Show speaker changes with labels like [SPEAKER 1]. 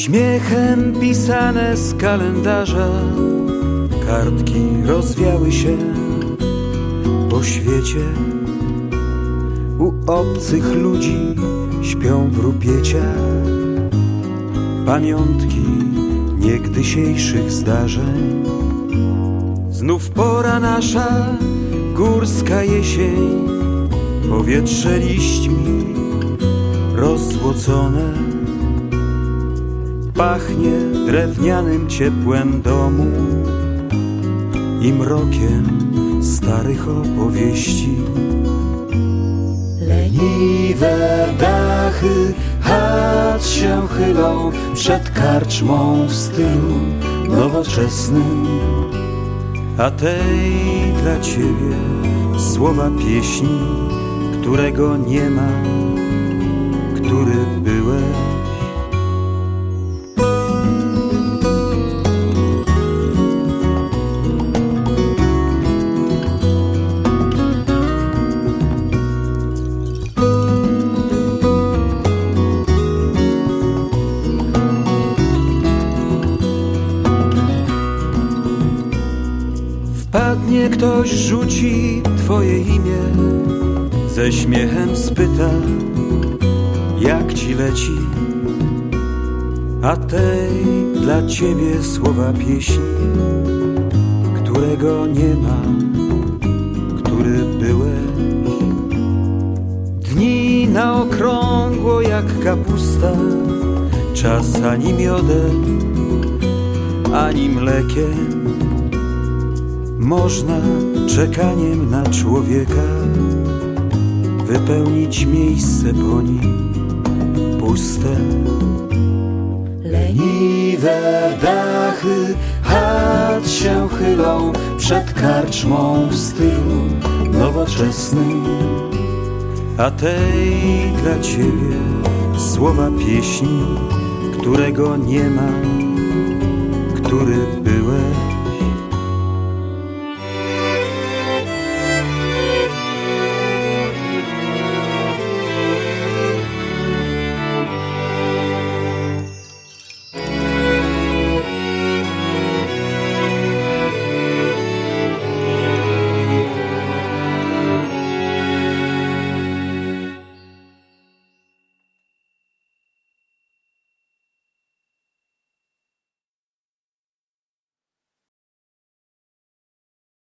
[SPEAKER 1] śmiechem pisane z kalendarza. Kartki rozwiały się po świecie. U obcych ludzi śpią w rupieciach pamiątki niegdysiejszych zdarzeń. Znów pora nasza, górska jesień, powietrze liśćmi rozzłocone. Pachnie drewnianym ciepłem domu i mrokiem starych opowieści. Leniwe dachy chat się chylą przed karczmą w stylu nowoczesnym. A tej dla ciebie słowa pieśni, którego nie ma, który byłeś. Wpadnie ktoś, rzuci twoje imię, ze śmiechem spyta, jak ci leci, a tej dla ciebie słowa pieśni, którego nie ma, który byłeś. Dni na okrągło jak kapusta, czas ani miodem, ani mlekiem można czekaniem na człowieka wypełnić miejsce po nim puste. Leniwe dachy chat się chylą przed karczmą w stylu nowoczesnym, a tej dla ciebie słowa pieśni, którego nie ma, który byłeś.